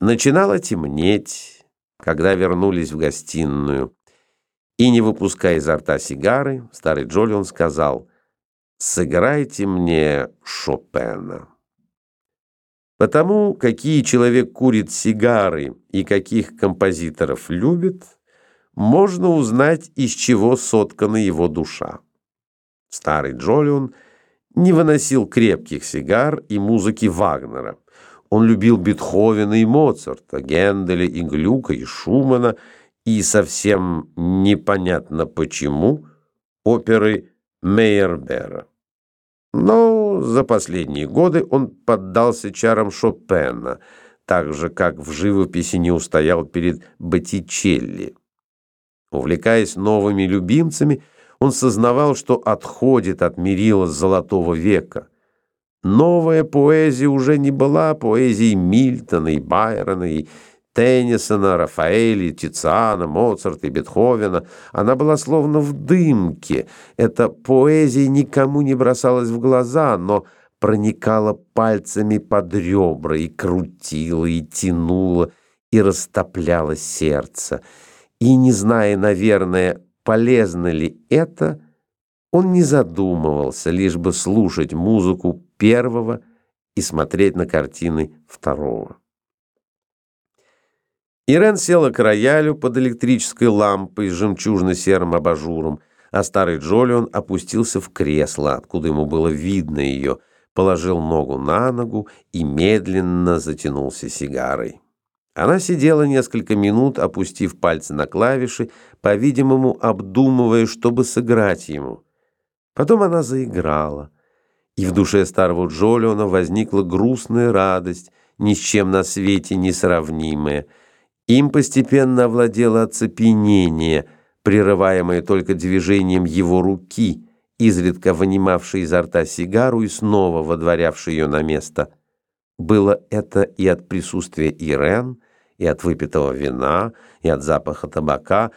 Начинало темнеть, когда вернулись в гостиную. И, не выпуская изо рта сигары, старый Джолион сказал, «Сыграйте мне Шопена». Потому, какие человек курит сигары и каких композиторов любит, можно узнать, из чего соткана его душа. Старый Джолион не выносил крепких сигар и музыки Вагнера – он любил Бетховена и Моцарта, Генделя и Глюка и Шумана, и совсем непонятно почему оперы Мейербера. Но за последние годы он поддался чарам Шопена, так же, как в живописи не устоял перед Боттичелли. Увлекаясь новыми любимцами, он сознавал, что отходит от мерила золотого века – Новая поэзия уже не была поэзией Мильтона и Байрона и Теннисона, Рафаэля, Тициана, Моцарта и Бетховена. Она была словно в дымке. Эта поэзия никому не бросалась в глаза, но проникала пальцами под ребра и крутила, и тянула, и растопляла сердце. И, не зная, наверное, полезно ли это, он не задумывался, лишь бы слушать музыку первого и смотреть на картины второго. Ирен села к роялю под электрической лампой с жемчужно-серым абажуром, а старый Джолион опустился в кресло, откуда ему было видно ее, положил ногу на ногу и медленно затянулся сигарой. Она сидела несколько минут, опустив пальцы на клавиши, по-видимому, обдумывая, чтобы сыграть ему. Потом она заиграла — и в душе старого Джолиона возникла грустная радость, ни с чем на свете не сравнимая. Им постепенно овладело оцепенение, прерываемое только движением его руки, изредка вынимавшей изо рта сигару и снова водворявшей ее на место. Было это и от присутствия Ирен, и от выпитого вина, и от запаха табака,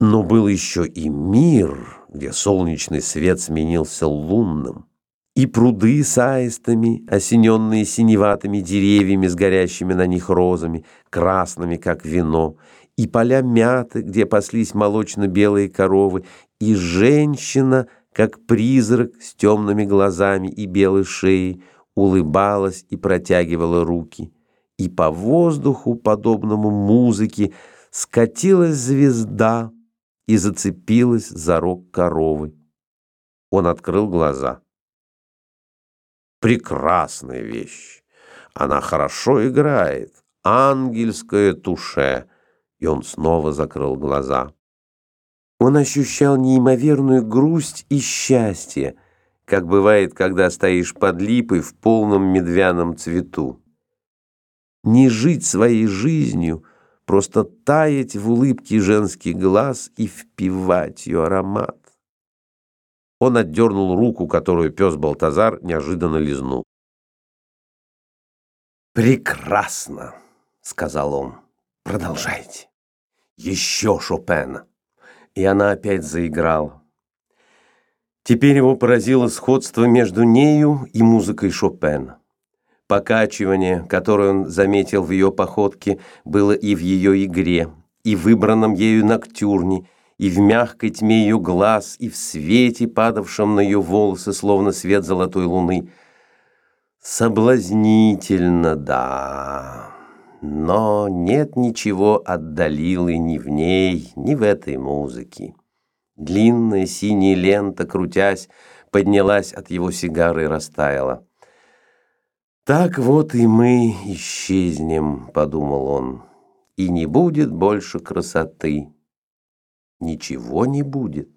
но был еще и мир, где солнечный свет сменился лунным и пруды с аистами, осененные синеватыми деревьями с горящими на них розами, красными, как вино, и поля мяты, где паслись молочно-белые коровы, и женщина, как призрак с темными глазами и белой шеей, улыбалась и протягивала руки. И по воздуху, подобному музыке, скатилась звезда и зацепилась за рог коровы. Он открыл глаза прекрасная вещь. Она хорошо играет, ангельское туше. И он снова закрыл глаза. Он ощущал неимоверную грусть и счастье, как бывает, когда стоишь под липой в полном медвяном цвету. Не жить своей жизнью, просто таять в улыбке женский глаз и впивать ее аромат. Он отдернул руку, которую пес Балтазар неожиданно лизнул. «Прекрасно!» — сказал он. «Продолжайте. Еще Шопена!» И она опять заиграла. Теперь его поразило сходство между нею и музыкой Шопена. Покачивание, которое он заметил в ее походке, было и в ее игре, и в выбранном ею ноктюрне, и в мягкой тьме ее глаз, и в свете, падавшем на ее волосы, словно свет золотой луны. Соблазнительно, да, но нет ничего отдалилы ни в ней, ни в этой музыке. Длинная синяя лента, крутясь, поднялась от его сигары и растаяла. «Так вот и мы исчезнем», — подумал он, — «и не будет больше красоты» ничего не будет.